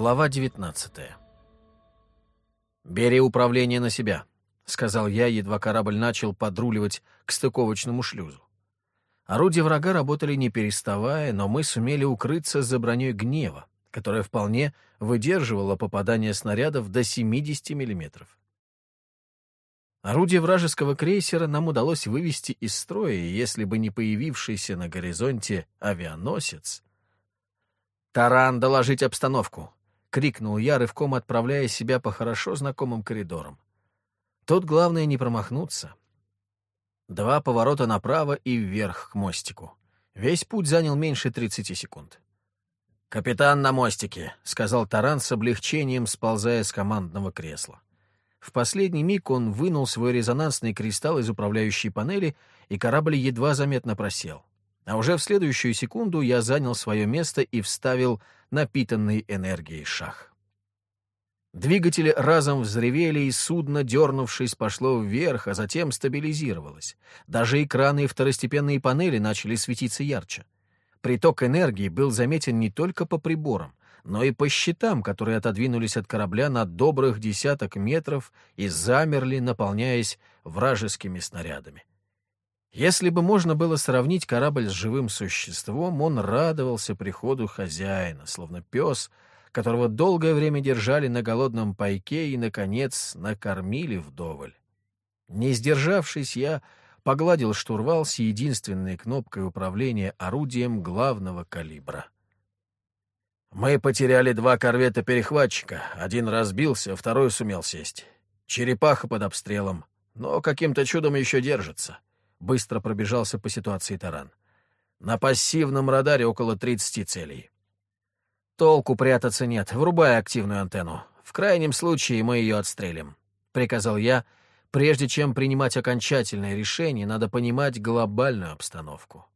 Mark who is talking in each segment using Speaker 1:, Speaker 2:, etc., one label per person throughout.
Speaker 1: Глава 19 «Бери управление на себя», — сказал я, едва корабль начал подруливать к стыковочному шлюзу. Орудия врага работали не переставая, но мы сумели укрыться за броней гнева, которая вполне выдерживала попадание снарядов до 70 миллиметров. Орудие вражеского крейсера нам удалось вывести из строя, если бы не появившийся на горизонте авианосец... «Таран, доложить обстановку!» — крикнул я, рывком отправляя себя по хорошо знакомым коридорам. Тут главное не промахнуться. Два поворота направо и вверх к мостику. Весь путь занял меньше 30 секунд. «Капитан на мостике», — сказал Таран с облегчением, сползая с командного кресла. В последний миг он вынул свой резонансный кристалл из управляющей панели, и корабль едва заметно просел. А уже в следующую секунду я занял свое место и вставил напитанный энергией шах. Двигатели разом взревели, и судно, дернувшись, пошло вверх, а затем стабилизировалось. Даже экраны и второстепенные панели начали светиться ярче. Приток энергии был заметен не только по приборам, но и по щитам, которые отодвинулись от корабля на добрых десяток метров и замерли, наполняясь вражескими снарядами. Если бы можно было сравнить корабль с живым существом, он радовался приходу хозяина, словно пес, которого долгое время держали на голодном пайке и, наконец, накормили вдоволь. Не сдержавшись, я погладил штурвал с единственной кнопкой управления орудием главного калибра. Мы потеряли два корвета-перехватчика. Один разбился, второй сумел сесть. Черепаха под обстрелом, но каким-то чудом еще держится. Быстро пробежался по ситуации таран. На пассивном радаре около 30 целей. Толку прятаться нет, врубай активную антенну. В крайнем случае мы ее отстрелим, — приказал я. Прежде чем принимать окончательное решение, надо понимать глобальную обстановку.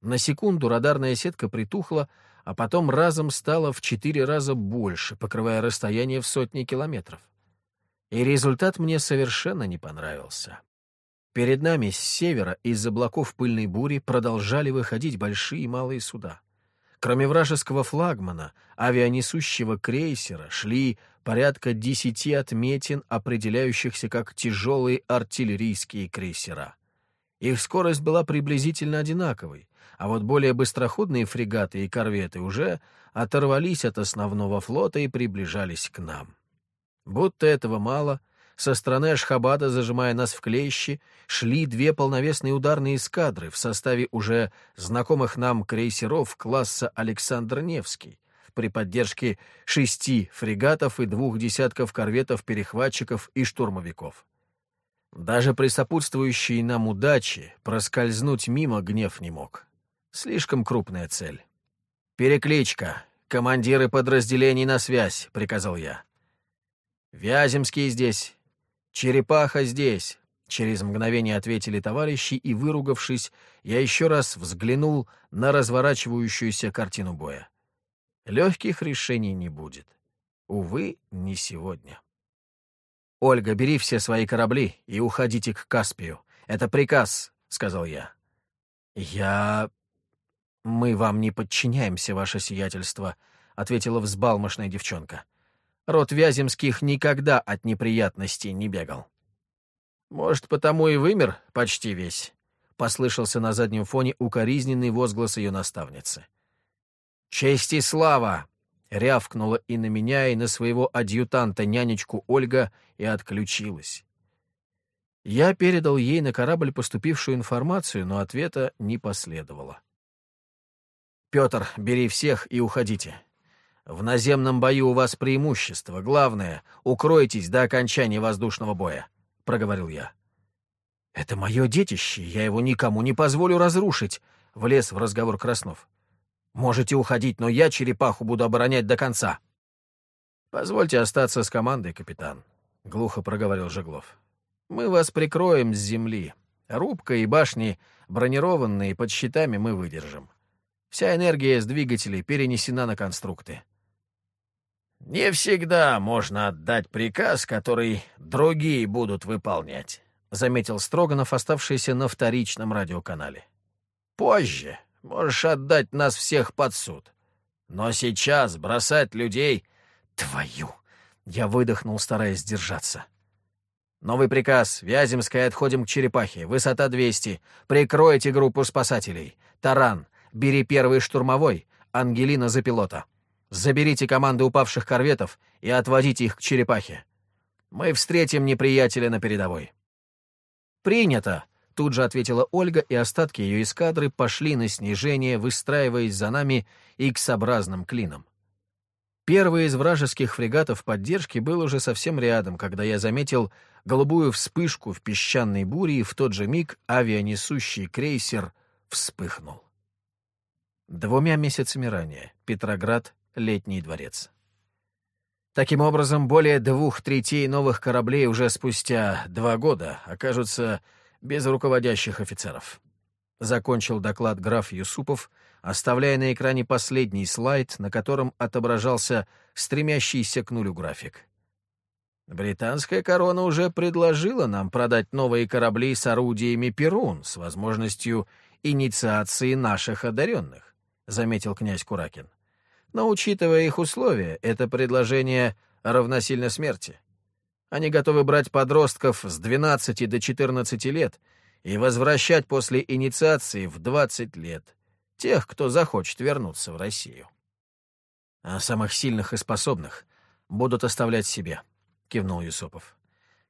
Speaker 1: На секунду радарная сетка притухла, а потом разом стало в четыре раза больше, покрывая расстояние в сотни километров. И результат мне совершенно не понравился. Перед нами с севера из облаков пыльной бури продолжали выходить большие и малые суда. Кроме вражеского флагмана, авианесущего крейсера, шли порядка десяти отметин, определяющихся как тяжелые артиллерийские крейсера. Их скорость была приблизительно одинаковой, а вот более быстроходные фрегаты и корветы уже оторвались от основного флота и приближались к нам. Будто этого мало, со стороны Ашхабада, зажимая нас в клещи, шли две полновесные ударные эскадры в составе уже знакомых нам крейсеров класса Александр Невский при поддержке шести фрегатов и двух десятков корветов-перехватчиков и штурмовиков. Даже при сопутствующей нам удаче проскользнуть мимо гнев не мог. Слишком крупная цель. «Перекличка. Командиры подразделений на связь», — приказал я. «Вяземский здесь. Черепаха здесь», — через мгновение ответили товарищи, и, выругавшись, я еще раз взглянул на разворачивающуюся картину боя. Легких решений не будет. Увы, не сегодня. «Ольга, бери все свои корабли и уходите к Каспию. Это приказ», — сказал я. «Я «Мы вам не подчиняемся, ваше сиятельство», — ответила взбалмошная девчонка. «Род Вяземских никогда от неприятностей не бегал». «Может, потому и вымер почти весь», — послышался на заднем фоне укоризненный возглас ее наставницы. «Честь и слава!» — рявкнула и на меня, и на своего адъютанта-нянечку Ольга и отключилась. Я передал ей на корабль поступившую информацию, но ответа не последовало. Петр, бери всех и уходите. В наземном бою у вас преимущество. Главное, укройтесь до окончания воздушного боя», — проговорил я. «Это мое детище, я его никому не позволю разрушить», — влез в разговор Краснов. «Можете уходить, но я черепаху буду оборонять до конца». «Позвольте остаться с командой, капитан», — глухо проговорил Жеглов. «Мы вас прикроем с земли. Рубка и башни бронированные, под щитами мы выдержим. Вся энергия с двигателей перенесена на конструкты. «Не всегда можно отдать приказ, который другие будут выполнять», — заметил Строганов, оставшийся на вторичном радиоканале. «Позже можешь отдать нас всех под суд. Но сейчас бросать людей Твою! Я выдохнул, стараясь сдержаться. Новый приказ. Вяземская, отходим к черепахе. Высота 200. Прикройте группу спасателей. Таран, бери первый штурмовой. Ангелина за пилота. Заберите команды упавших корветов и отводите их к черепахе. Мы встретим неприятеля на передовой. Принято, тут же ответила Ольга, и остатки ее эскадры пошли на снижение, выстраиваясь за нами икс-образным клином. Первый из вражеских фрегатов поддержки был уже совсем рядом, когда я заметил голубую вспышку в песчаной буре, и в тот же миг авианесущий крейсер вспыхнул. Двумя месяцами ранее. Петроград, Летний дворец. Таким образом, более двух третей новых кораблей уже спустя два года окажутся без руководящих офицеров. Закончил доклад граф Юсупов, оставляя на экране последний слайд, на котором отображался стремящийся к нулю график. Британская корона уже предложила нам продать новые корабли с орудиями «Перун» с возможностью инициации наших одаренных, — заметил князь Куракин. Но, учитывая их условия, это предложение равносильно смерти. Они готовы брать подростков с 12 до 14 лет и возвращать после инициации в 20 лет тех, кто захочет вернуться в Россию. А самых сильных и способных будут оставлять себе, — кивнул Юсупов.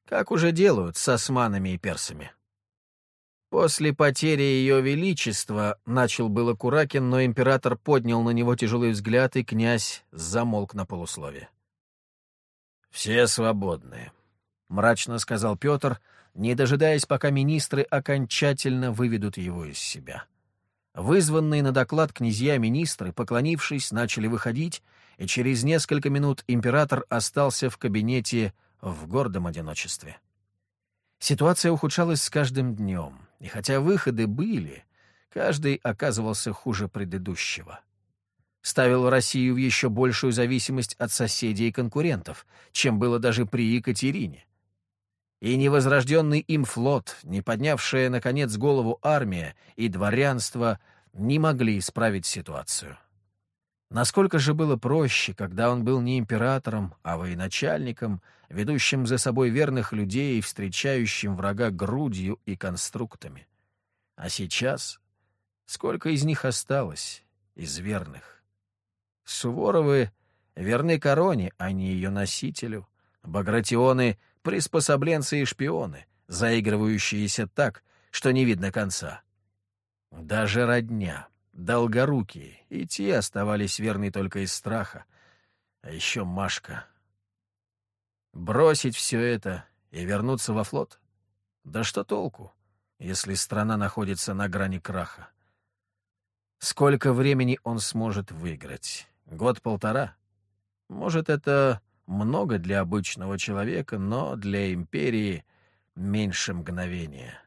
Speaker 1: Как уже делают с османами и персами. После потери Ее Величества начал было Куракин, но император поднял на него тяжелый взгляд, и князь замолк на полуслове. «Все свободны», — мрачно сказал Петр, не дожидаясь, пока министры окончательно выведут его из себя. Вызванные на доклад князья-министры, поклонившись, начали выходить, и через несколько минут император остался в кабинете в гордом одиночестве. Ситуация ухудшалась с каждым днем, и хотя выходы были, каждый оказывался хуже предыдущего. Ставил Россию в еще большую зависимость от соседей и конкурентов, чем было даже при Екатерине. И невозрожденный им флот, не поднявшая, наконец, голову армия и дворянство не могли исправить ситуацию. Насколько же было проще, когда он был не императором, а военачальником, ведущим за собой верных людей и встречающим врага грудью и конструктами. А сейчас сколько из них осталось, из верных? Суворовы верны короне, а не ее носителю. Багратионы приспособленцы и шпионы, заигрывающиеся так, что не видно конца. Даже родня, долгорукие, и те оставались верны только из страха. А еще Машка. Бросить все это и вернуться во флот? Да что толку, если страна находится на грани краха? Сколько времени он сможет выиграть? Год-полтора? Может, это много для обычного человека, но для империи меньше мгновения.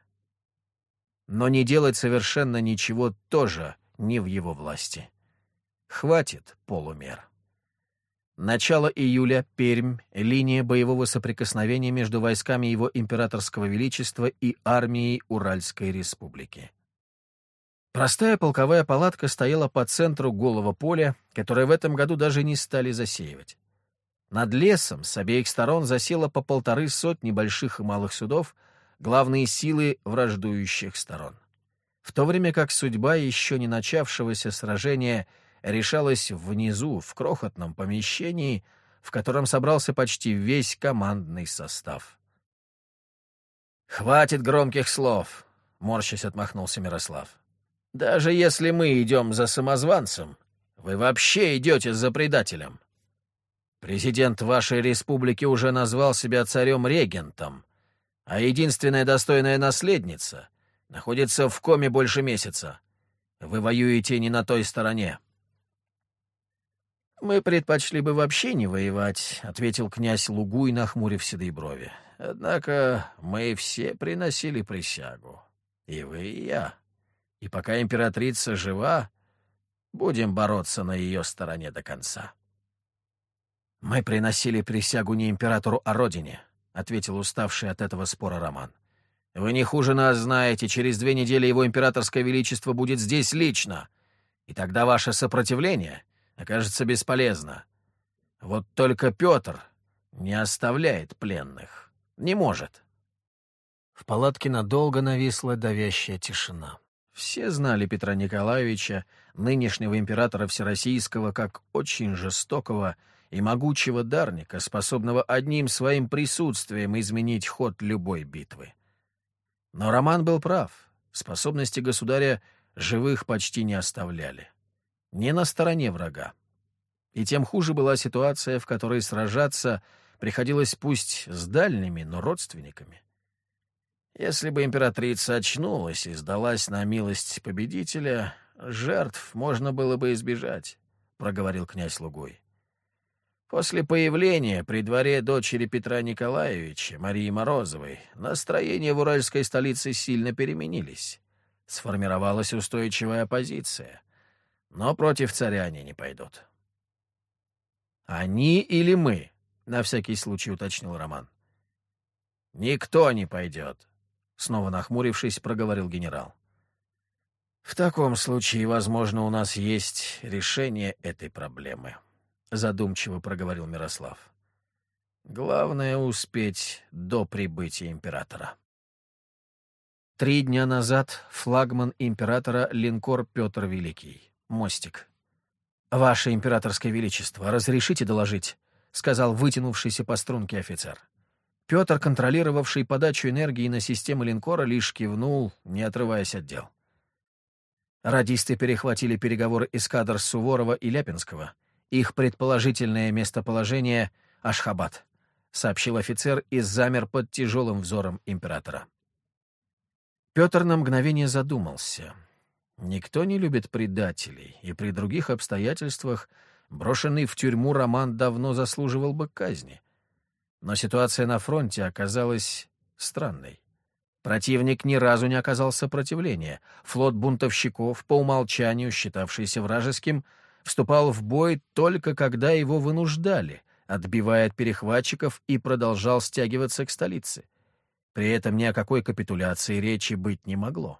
Speaker 1: Но не делать совершенно ничего тоже не в его власти. Хватит полумер. Начало июля, Пермь, линия боевого соприкосновения между войсками его императорского величества и армией Уральской республики. Простая полковая палатка стояла по центру голого поля, которое в этом году даже не стали засеивать. Над лесом с обеих сторон засело по полторы сотни больших и малых судов, главные силы враждующих сторон. В то время как судьба еще не начавшегося сражения решалась внизу, в крохотном помещении, в котором собрался почти весь командный состав. «Хватит громких слов!» — морщась отмахнулся Мирослав. «Даже если мы идем за самозванцем, вы вообще идете за предателем. Президент вашей республики уже назвал себя царем-регентом, а единственная достойная наследница находится в коме больше месяца. Вы воюете не на той стороне». «Мы предпочли бы вообще не воевать», — ответил князь Лугуй, нахмурив седые брови. «Однако мы все приносили присягу. И вы, и я. И пока императрица жива, будем бороться на ее стороне до конца». «Мы приносили присягу не императору, а родине», — ответил уставший от этого спора Роман. «Вы не хуже нас знаете, через две недели его императорское величество будет здесь лично, и тогда ваше сопротивление окажется бесполезно. Вот только Петр не оставляет пленных. Не может. В палатке надолго нависла давящая тишина. Все знали Петра Николаевича, нынешнего императора Всероссийского, как очень жестокого и могучего дарника, способного одним своим присутствием изменить ход любой битвы. Но Роман был прав. Способности государя живых почти не оставляли. Не на стороне врага. И тем хуже была ситуация, в которой сражаться приходилось пусть с дальними, но родственниками. Если бы императрица очнулась и сдалась на милость победителя, жертв можно было бы избежать, — проговорил князь Лугой. После появления при дворе дочери Петра Николаевича, Марии Морозовой, настроения в уральской столице сильно переменились. Сформировалась устойчивая оппозиция. Но против царя они не пойдут. «Они или мы?» — на всякий случай уточнил Роман. «Никто не пойдет», — снова нахмурившись, проговорил генерал. «В таком случае, возможно, у нас есть решение этой проблемы», — задумчиво проговорил Мирослав. «Главное — успеть до прибытия императора». Три дня назад флагман императора линкор Петр Великий. Мостик. «Ваше императорское величество, разрешите доложить?» — сказал вытянувшийся по струнке офицер. Петр, контролировавший подачу энергии на систему линкора, лишь кивнул, не отрываясь от дел. Радисты перехватили переговоры эскадр Суворова и Ляпинского. Их предположительное местоположение — Ашхабад, — сообщил офицер и замер под тяжелым взором императора. Петр на мгновение задумался — Никто не любит предателей, и при других обстоятельствах брошенный в тюрьму Роман давно заслуживал бы казни. Но ситуация на фронте оказалась странной. Противник ни разу не оказал сопротивления. Флот бунтовщиков, по умолчанию считавшийся вражеским, вступал в бой только когда его вынуждали, отбивая от перехватчиков и продолжал стягиваться к столице. При этом ни о какой капитуляции речи быть не могло.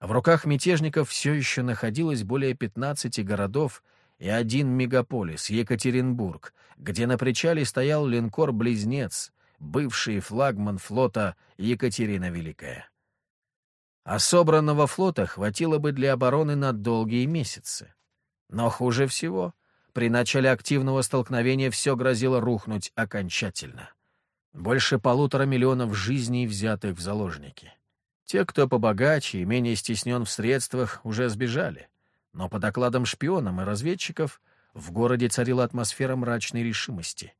Speaker 1: В руках мятежников все еще находилось более 15 городов и один мегаполис — Екатеринбург, где на причале стоял линкор-близнец, бывший флагман флота Екатерина Великая. А собранного флота хватило бы для обороны на долгие месяцы. Но хуже всего, при начале активного столкновения все грозило рухнуть окончательно. Больше полутора миллионов жизней, взятых в заложники. Те, кто побогаче и менее стеснен в средствах, уже сбежали. Но по докладам шпионам и разведчиков в городе царила атмосфера мрачной решимости.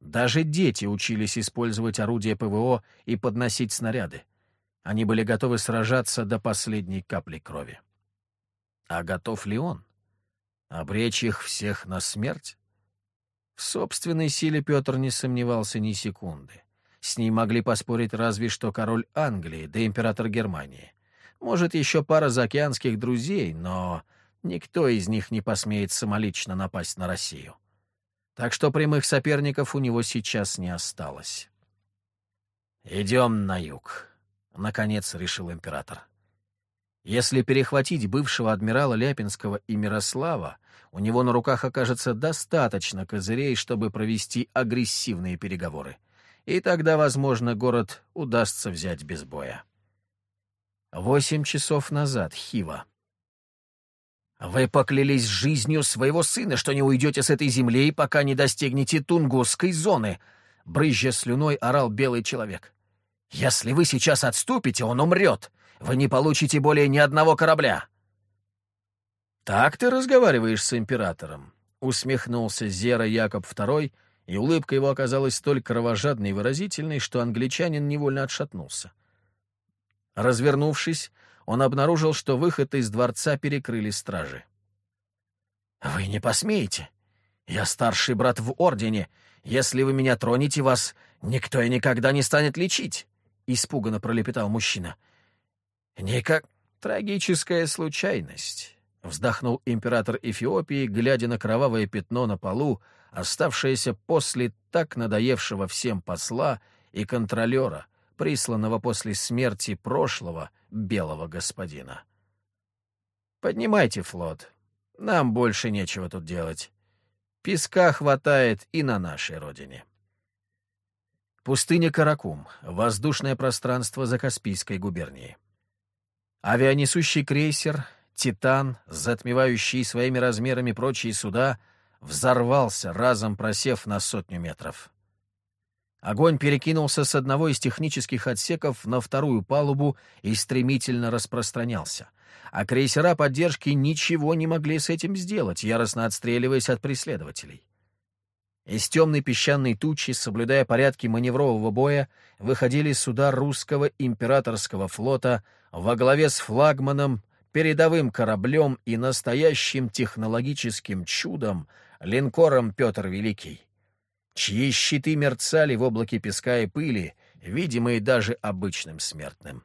Speaker 1: Даже дети учились использовать орудия ПВО и подносить снаряды. Они были готовы сражаться до последней капли крови. А готов ли он? Обречь их всех на смерть? В собственной силе Петр не сомневался ни секунды. С ней могли поспорить разве что король Англии да император Германии. Может, еще пара заокеанских друзей, но никто из них не посмеет самолично напасть на Россию. Так что прямых соперников у него сейчас не осталось. «Идем на юг», — наконец решил император. Если перехватить бывшего адмирала Ляпинского и Мирослава, у него на руках окажется достаточно козырей, чтобы провести агрессивные переговоры и тогда, возможно, город удастся взять без боя. Восемь часов назад, Хива. «Вы поклялись жизнью своего сына, что не уйдете с этой земли, пока не достигнете Тунгусской зоны», — брызжа слюной орал белый человек. «Если вы сейчас отступите, он умрет. Вы не получите более ни одного корабля». «Так ты разговариваешь с императором», — усмехнулся Зера Якоб II, и улыбка его оказалась столь кровожадной и выразительной, что англичанин невольно отшатнулся. Развернувшись, он обнаружил, что выход из дворца перекрыли стражи. «Вы не посмеете! Я старший брат в Ордене. Если вы меня тронете, вас никто и никогда не станет лечить!» — испуганно пролепетал мужчина. «Никак трагическая случайность», — вздохнул император Эфиопии, глядя на кровавое пятно на полу, оставшееся после так надоевшего всем посла и контролера, присланного после смерти прошлого белого господина. «Поднимайте флот. Нам больше нечего тут делать. Песка хватает и на нашей родине. Пустыня Каракум, воздушное пространство Закаспийской губернии. Авианесущий крейсер «Титан», затмевающий своими размерами прочие суда, взорвался, разом просев на сотню метров. Огонь перекинулся с одного из технических отсеков на вторую палубу и стремительно распространялся. А крейсера поддержки ничего не могли с этим сделать, яростно отстреливаясь от преследователей. Из темной песчаной тучи, соблюдая порядки маневрового боя, выходили суда русского императорского флота во главе с флагманом, передовым кораблем и настоящим технологическим чудом линкором Петр Великий чьи щиты мерцали в облаке песка и пыли, видимые даже обычным смертным.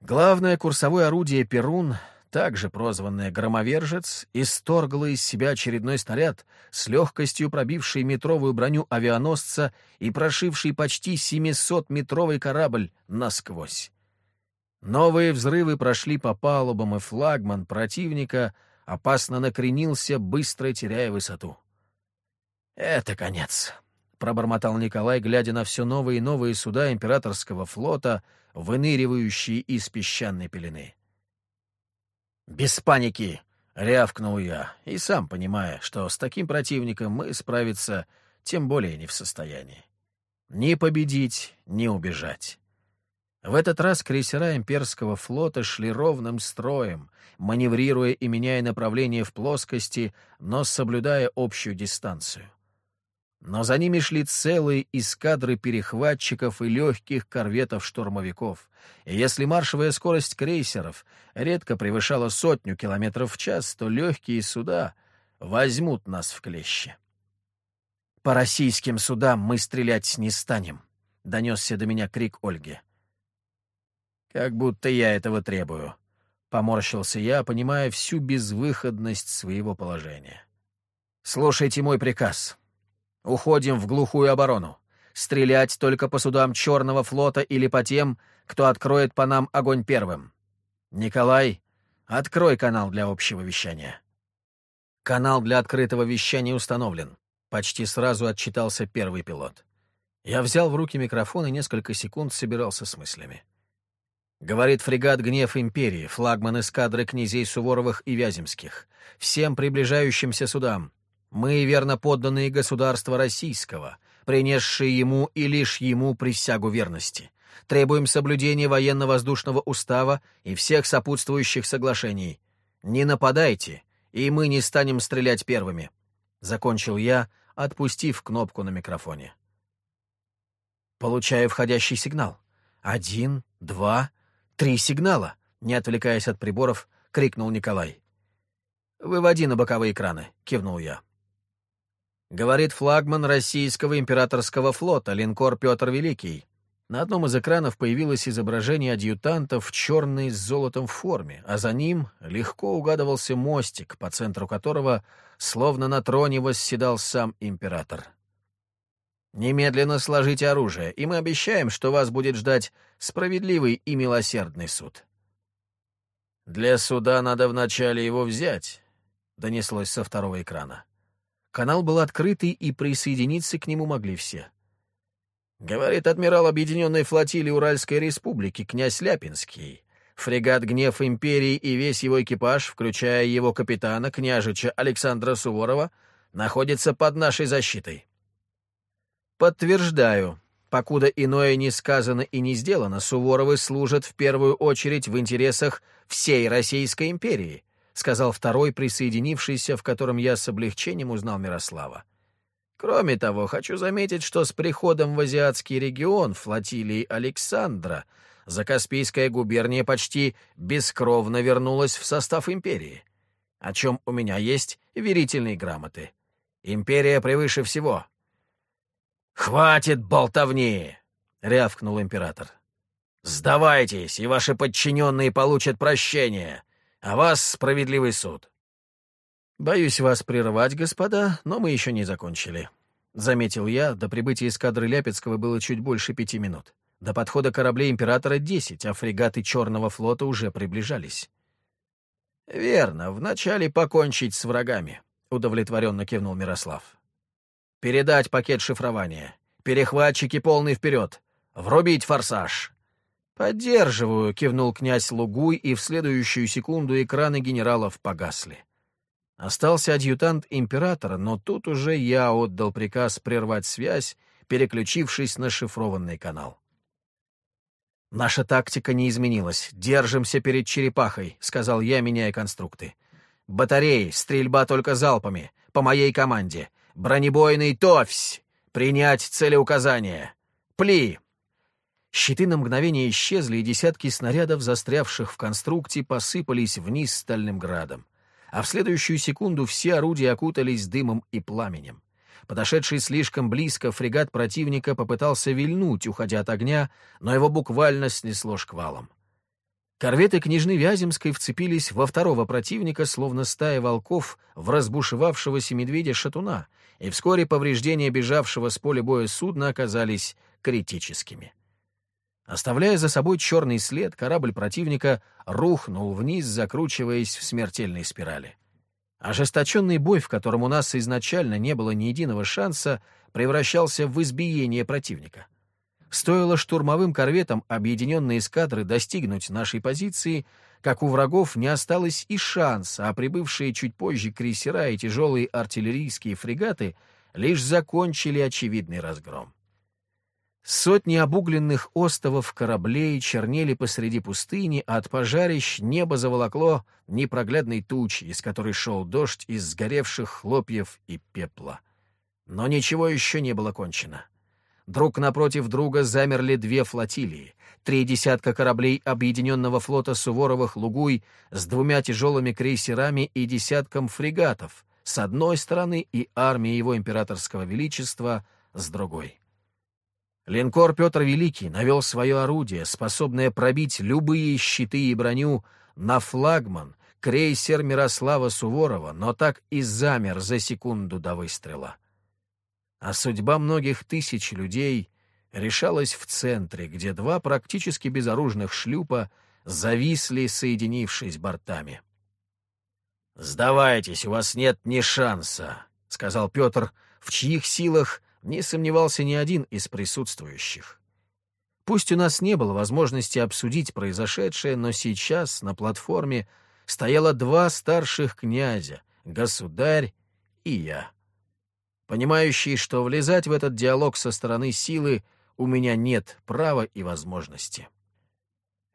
Speaker 1: Главное курсовое орудие «Перун», также прозванное «Громовержец», исторгло из себя очередной снаряд, с легкостью пробивший метровую броню авианосца и прошивший почти 700-метровый корабль насквозь. Новые взрывы прошли по палубам, и флагман противника опасно накренился, быстро теряя высоту. «Это конец», — пробормотал Николай, глядя на все новые и новые суда императорского флота, выныривающие из песчаной пелены. «Без паники!» — рявкнул я, и сам понимая, что с таким противником мы справиться тем более не в состоянии. Ни победить, ни убежать. В этот раз крейсера имперского флота шли ровным строем, маневрируя и меняя направление в плоскости, но соблюдая общую дистанцию но за ними шли целые эскадры перехватчиков и легких корветов-штурмовиков. Если маршевая скорость крейсеров редко превышала сотню километров в час, то легкие суда возьмут нас в клещи. «По российским судам мы стрелять не станем», — донесся до меня крик Ольги. «Как будто я этого требую», — поморщился я, понимая всю безвыходность своего положения. «Слушайте мой приказ. Уходим в глухую оборону. Стрелять только по судам Черного флота или по тем, кто откроет по нам огонь первым. Николай, открой канал для общего вещания. Канал для открытого вещания установлен. Почти сразу отчитался первый пилот. Я взял в руки микрофон и несколько секунд собирался с мыслями. Говорит фрегат «Гнев Империи», флагман эскадры князей Суворовых и Вяземских. Всем приближающимся судам. Мы верно подданные государства российского, принесшие ему и лишь ему присягу верности. Требуем соблюдения военно-воздушного устава и всех сопутствующих соглашений. Не нападайте, и мы не станем стрелять первыми. Закончил я, отпустив кнопку на микрофоне. Получаю входящий сигнал. Один, два, три сигнала, не отвлекаясь от приборов, крикнул Николай. «Выводи на боковые экраны», — кивнул я. Говорит флагман российского императорского флота, линкор Петр Великий. На одном из экранов появилось изображение адъютанта в черной с золотом форме, а за ним легко угадывался мостик, по центру которого словно на троне восседал сам император. «Немедленно сложите оружие, и мы обещаем, что вас будет ждать справедливый и милосердный суд». «Для суда надо вначале его взять», — донеслось со второго экрана. Канал был открытый, и присоединиться к нему могли все. Говорит адмирал Объединенной флотилии Уральской Республики, князь Ляпинский. Фрегат «Гнев Империи» и весь его экипаж, включая его капитана, княжича Александра Суворова, находится под нашей защитой. Подтверждаю, покуда иное не сказано и не сделано, Суворовы служат в первую очередь в интересах всей Российской империи, — сказал второй, присоединившийся, в котором я с облегчением узнал Мирослава. «Кроме того, хочу заметить, что с приходом в азиатский регион флотилии Александра Закаспийская губерния почти бескровно вернулась в состав империи, о чем у меня есть верительные грамоты. Империя превыше всего». «Хватит болтовни!» — рявкнул император. «Сдавайтесь, и ваши подчиненные получат прощение а вас справедливый суд». «Боюсь вас прерывать, господа, но мы еще не закончили», — заметил я. До прибытия эскадры Ляпецкого было чуть больше пяти минут. До подхода кораблей императора десять, а фрегаты Черного флота уже приближались. «Верно, вначале покончить с врагами», —— удовлетворенно кивнул Мирослав. «Передать пакет шифрования. Перехватчики полный вперед. Врубить форсаж». «Поддерживаю», — кивнул князь Лугуй, и в следующую секунду экраны генералов погасли. Остался адъютант императора, но тут уже я отдал приказ прервать связь, переключившись на шифрованный канал. «Наша тактика не изменилась. Держимся перед черепахой», — сказал я, меняя конструкты. «Батареи, стрельба только залпами. По моей команде. Бронебойный товсь! Принять целеуказание! Пли!» Щиты на мгновение исчезли, и десятки снарядов, застрявших в конструкте, посыпались вниз стальным градом. А в следующую секунду все орудия окутались дымом и пламенем. Подошедший слишком близко фрегат противника попытался вильнуть, уходя от огня, но его буквально снесло шквалом. Корветы княжны Вяземской вцепились во второго противника, словно стая волков в разбушевавшегося медведя-шатуна, и вскоре повреждения бежавшего с поля боя судна оказались критическими. Оставляя за собой черный след, корабль противника рухнул вниз, закручиваясь в смертельной спирали. Ожесточенный бой, в котором у нас изначально не было ни единого шанса, превращался в избиение противника. Стоило штурмовым корветам объединенной эскадры достигнуть нашей позиции, как у врагов не осталось и шанса, а прибывшие чуть позже крейсера и тяжелые артиллерийские фрегаты лишь закончили очевидный разгром. Сотни обугленных остовов кораблей чернели посреди пустыни, а от пожарищ небо заволокло непроглядной тучей, из которой шел дождь из сгоревших хлопьев и пепла. Но ничего еще не было кончено. Друг напротив друга замерли две флотилии, три десятка кораблей Объединенного флота Суворовых Лугуй с двумя тяжелыми крейсерами и десятком фрегатов с одной стороны и армией его императорского величества с другой. Линкор Петр Великий навел свое орудие, способное пробить любые щиты и броню, на флагман, крейсер Мирослава Суворова, но так и замер за секунду до выстрела. А судьба многих тысяч людей решалась в центре, где два практически безоружных шлюпа зависли, соединившись бортами. «Сдавайтесь, у вас нет ни шанса», — сказал Петр, в чьих силах не сомневался ни один из присутствующих. Пусть у нас не было возможности обсудить произошедшее, но сейчас на платформе стояло два старших князя, государь и я. Понимающий, что влезать в этот диалог со стороны силы у меня нет права и возможности.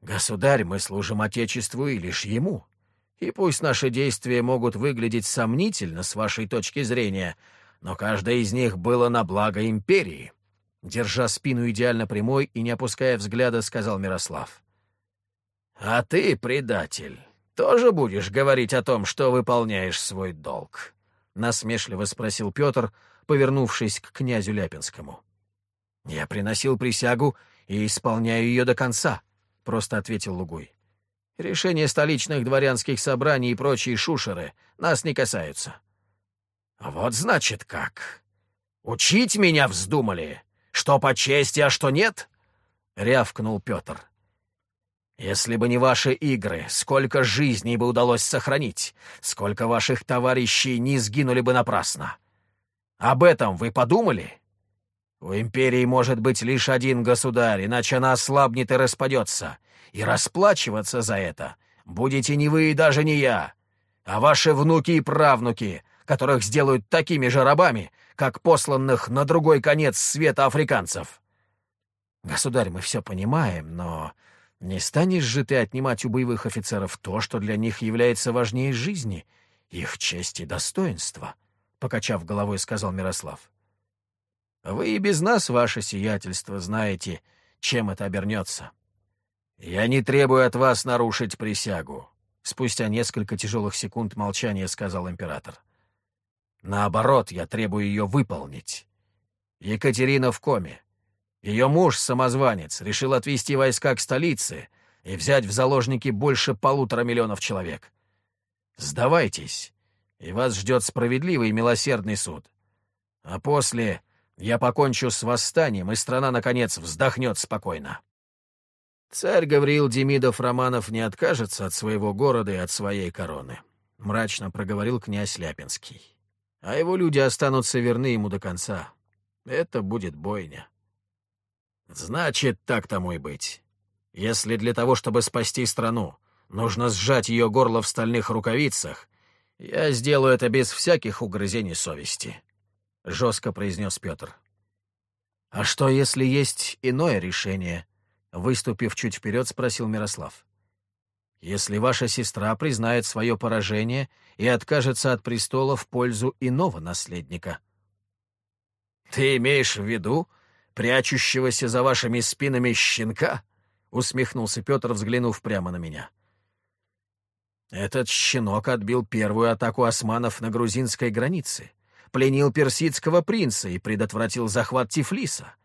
Speaker 1: Государь, мы служим Отечеству и лишь ему. И пусть наши действия могут выглядеть сомнительно с вашей точки зрения, но каждое из них было на благо империи. Держа спину идеально прямой и не опуская взгляда, сказал Мирослав. «А ты, предатель, тоже будешь говорить о том, что выполняешь свой долг?» — насмешливо спросил Петр, повернувшись к князю Ляпинскому. «Я приносил присягу и исполняю ее до конца», — просто ответил Лугуй. «Решения столичных дворянских собраний и прочие шушеры нас не касаются. «Вот значит как. Учить меня вздумали? Что по чести, а что нет?» — рявкнул Петр. «Если бы не ваши игры, сколько жизней бы удалось сохранить, сколько ваших товарищей не сгинули бы напрасно. Об этом вы подумали? У империи может быть лишь один государь, иначе она ослабнет и распадется, и расплачиваться за это будете не вы и даже не я, а ваши внуки и правнуки, которых сделают такими же рабами, как посланных на другой конец света африканцев. Государь, мы все понимаем, но не станешь же ты отнимать у боевых офицеров то, что для них является важнее жизни, их честь и достоинства, — покачав головой, сказал Мирослав. Вы и без нас, ваше сиятельство, знаете, чем это обернется. Я не требую от вас нарушить присягу, — спустя несколько тяжелых секунд молчания сказал император. Наоборот, я требую ее выполнить. Екатерина в коме. Ее муж, самозванец, решил отвести войска к столице и взять в заложники больше полутора миллионов человек. Сдавайтесь, и вас ждет справедливый и милосердный суд. А после я покончу с восстанием, и страна, наконец, вздохнет спокойно. Царь Гавриил Демидов Романов не откажется от своего города и от своей короны, — мрачно проговорил князь Ляпинский. а его люди останутся верны ему до конца. Это будет бойня. Значит, так тому и быть. Если для того, чтобы спасти страну, нужно сжать ее горло в стальных рукавицах, я сделаю это без всяких угрызений совести», — жестко произнес Петр. «А что, если есть иное решение?» — выступив чуть вперед, спросил Мирослав. «Если ваша сестра признает свое поражение и откажется от престола в пользу иного наследника». «Ты имеешь в виду прячущегося за вашими спинами щенка?» — усмехнулся Петр, взглянув прямо на меня. «Этот щенок отбил первую атаку османов на грузинской границе, пленил персидского принца и предотвратил захват Тифлиса.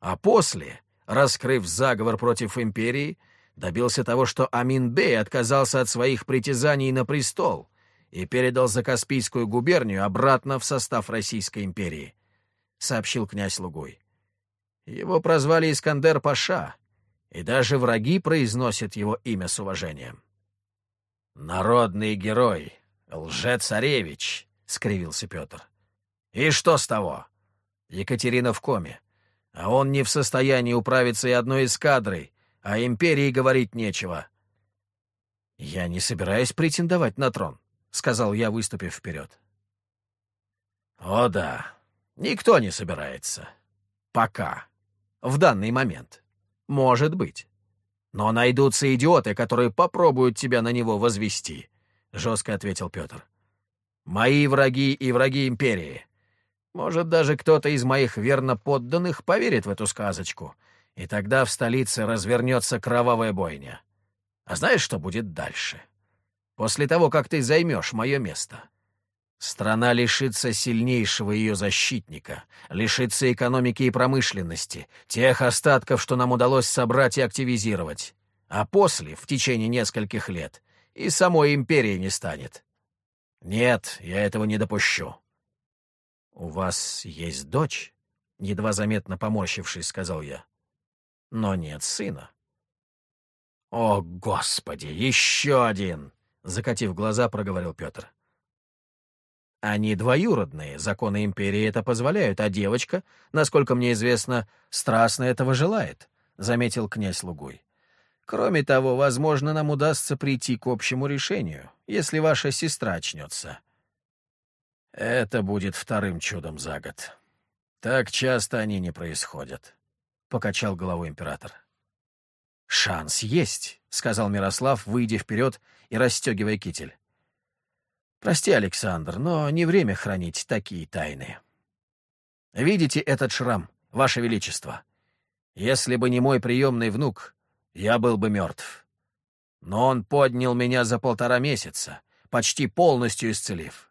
Speaker 1: А после, раскрыв заговор против империи, добился того, что Амин-бей отказался от своих притязаний на престол и передал Закаспийскую губернию обратно в состав Российской империи», — сообщил князь Лугой. Его прозвали Искандер-Паша, и даже враги произносят его имя с уважением. «Народный герой, лжец-царевич», — скривился Петр. «И что с того? Екатерина в коме, а он не в состоянии управиться и одной эскадрой, а империи говорить нечего». «Я не собираюсь претендовать на трон», — сказал я, выступив вперед. «О да, никто не собирается. Пока» в данный момент. Может быть. Но найдутся идиоты, которые попробуют тебя на него возвести, — жестко ответил Петр. Мои враги и враги империи. Может, даже кто-то из моих верно подданных поверит в эту сказочку, и тогда в столице развернется кровавая бойня. А знаешь, что будет дальше? После того, как ты займешь мое место. Страна лишится сильнейшего ее защитника, лишится экономики и промышленности, тех остатков, что нам удалось собрать и активизировать. А после, в течение нескольких лет, и самой империи не станет. Нет, я этого не допущу. — У вас есть дочь? — едва заметно поморщившись, сказал я. — Но нет сына. — О, Господи, еще один! — закатив глаза, проговорил Петр. — они двоюродные, законы империи это позволяют, а девочка, насколько мне известно, страстно этого желает», — заметил князь Лугуй. «Кроме того, возможно, нам удастся прийти к общему решению, если ваша сестра очнется». «Это будет вторым чудом за год. Так часто они не происходят», — покачал головой император. «Шанс есть», — сказал Мирослав, выйдя вперед и расстегивая китель. Прости, Александр, но не время хранить такие тайны. Видите этот шрам, Ваше Величество? Если бы не мой приемный внук, я был бы мертв. Но он поднял меня за полтора месяца, почти полностью исцелив.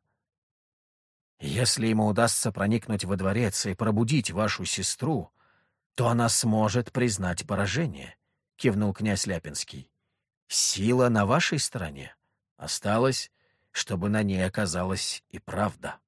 Speaker 1: Если ему удастся проникнуть во дворец и пробудить вашу сестру, то она сможет признать поражение, — кивнул князь Ляпинский. Сила на вашей стороне. Осталось чтобы на ней оказалась и правда.